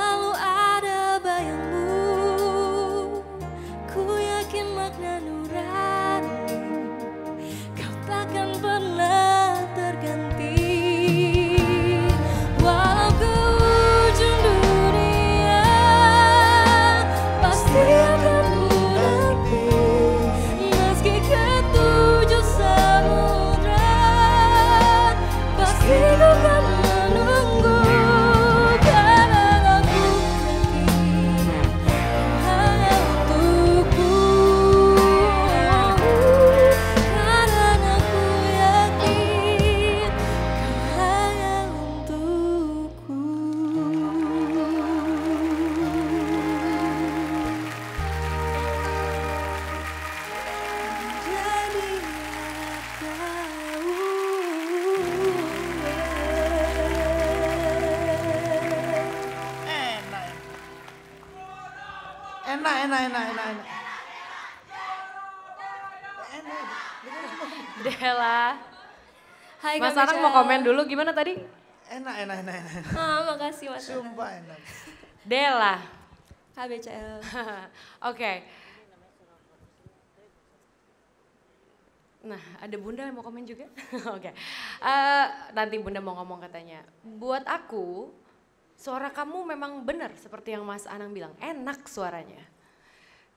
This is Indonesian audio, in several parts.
selalu ada bayangmu. Ku yakin makna Enak, enak, enak, enak, enak. Enak. Dela. Hai Mas Anang mau komen dulu gimana tadi? Enak, enak, enak, enak. Ah, makasih Mas. Sumpah enak. Dela. KBCL. Oke. Nah, ada Bunda yang mau komen juga? Oke. Eh, nanti Bunda mau ngomong katanya. Buat aku, suara kamu memang benar seperti yang Mas Anang bilang. Enak suaranya.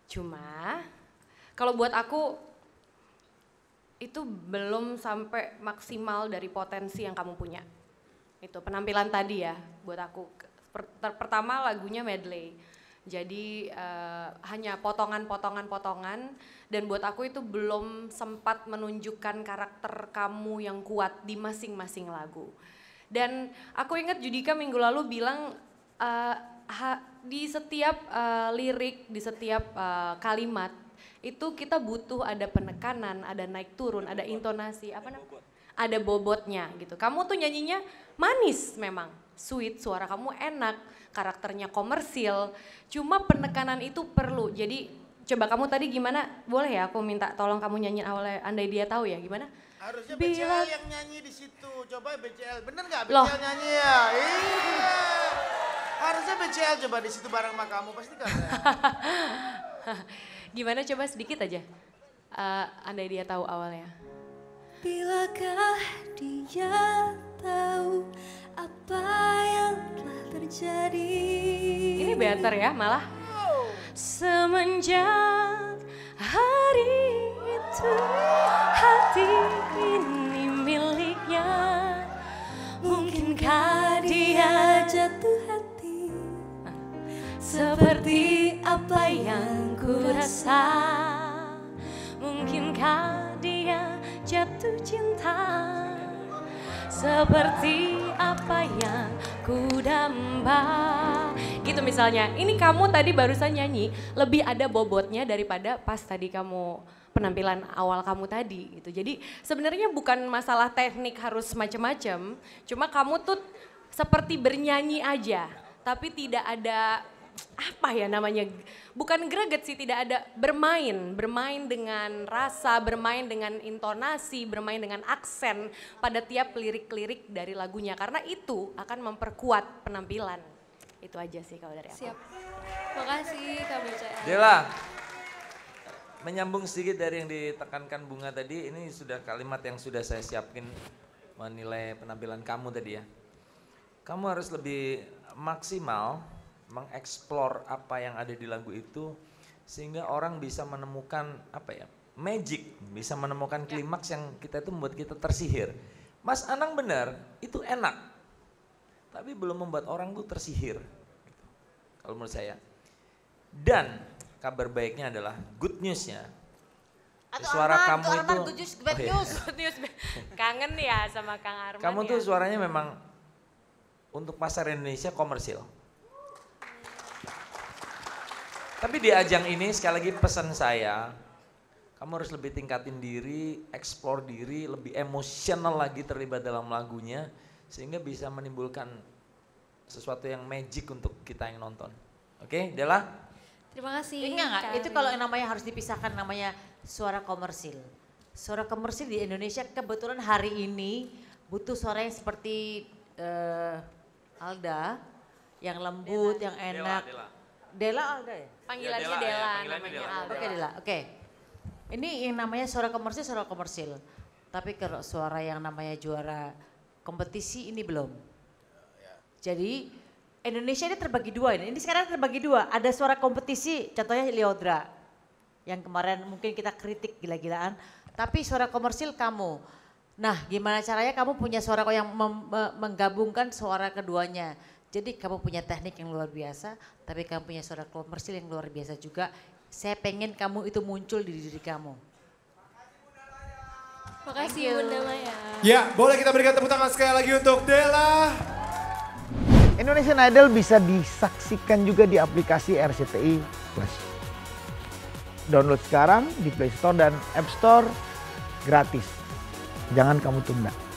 Cuma, kalau buat aku, itu belum sampai maksimal dari potensi yang kamu punya. Itu penampilan tadi ya, buat aku. Pertama lagunya medley. Jadi eh, hanya potongan-potongan-potongan dan buat aku itu belum sempat menunjukkan karakter kamu yang kuat di masing-masing lagu. Dan aku ingat Judika minggu lalu bilang eh, ha- di setiap eh, lirik, di setiap eh, kalimat itu kita butuh ada penekanan, ada naik turun, ada intonasi, apa namanya? Ada bobotnya gitu. Kamu tuh nyanyinya manis memang, sweet, suara kamu enak, karakternya komersil. Cuma penekanan itu perlu. Jadi coba kamu tadi gimana? Boleh ya aku minta tolong kamu nyanyiin awalnya andai dia tahu ya gimana? Harusnya Bila- BCL yang nyanyi di situ. Coba BCL, bener nggak Loh. BCL nyanyi ya? Iya. Harusnya BCL coba di situ bareng sama kamu pasti kan. Gimana coba sedikit aja. Eh, andai dia tahu awalnya. Bilakah dia tahu apa yang telah terjadi? Ini better ya malah. Semenjak hari itu apa yang ku rasa Mungkinkah dia jatuh cinta? Seperti apa yang ku damba Gitu misalnya, ini kamu tadi barusan nyanyi Lebih ada bobotnya daripada pas tadi kamu penampilan awal kamu tadi gitu. Jadi sebenarnya bukan masalah teknik harus macam-macam, cuma kamu tuh seperti bernyanyi aja, tapi tidak ada apa ya namanya? Bukan greget sih tidak ada. Bermain bermain dengan rasa bermain dengan intonasi bermain dengan aksen pada tiap lirik-lirik dari lagunya. Karena itu akan memperkuat penampilan. Itu aja sih kalau dari aku. Siap. Makasih Kak BCL Dela, menyambung sedikit dari yang ditekankan Bunga tadi, ini sudah kalimat yang sudah saya siapin menilai penampilan kamu tadi ya. Kamu harus lebih maksimal mengeksplor apa yang ada di lagu itu sehingga orang bisa menemukan apa ya magic, bisa menemukan klimaks yang kita itu membuat kita tersihir. Mas Anang benar, itu enak, tapi belum membuat orang tuh tersihir. gitu. Kalau menurut saya. Dan kabar baiknya adalah good newsnya. Atau suara Arman, kamu Arman, itu good news, bad Oh iya. news. Good news. kangen ya sama Kang Arman Kamu ya. tuh suaranya memang untuk pasar Indonesia komersil. Tapi di ajang ini sekali lagi pesan saya, kamu harus lebih tingkatin diri, eksplor diri, lebih emosional lagi terlibat dalam lagunya sehingga bisa menimbulkan sesuatu yang magic untuk kita yang nonton. Oke, Dela? Terima kasih Enggak enggak, itu kalau yang namanya harus dipisahkan namanya suara komersil. Suara komersil di Indonesia kebetulan hari ini butuh suara yang seperti eh, Alda, yang lembut, yang enak. Dela Alda ya? Panggilannya Dela, ya, Dela, panggilannya namanya Dela. Alda. Oke Dela, oke. Ini yang namanya suara komersil, suara komersil. Tapi kalau suara yang namanya juara kompetisi ini belum. Jadi Indonesia ini terbagi dua ini. Ini sekarang terbagi dua. Ada suara kompetisi, contohnya Leodra. Yang kemarin mungkin kita kritik gila-gilaan. Tapi suara komersil kamu. Nah gimana caranya kamu punya suara yang menggabungkan suara keduanya. Jadi kamu punya teknik yang luar biasa, tapi kamu punya suara komersil yang luar biasa juga. Saya pengen kamu itu muncul di diri kamu. Makasih Bunda Maya. Ya, boleh kita berikan tepuk tangan sekali lagi untuk Dela. Indonesian Idol bisa disaksikan juga di aplikasi RCTI Plus. Download sekarang di Play Store dan App Store gratis. Jangan kamu tunda.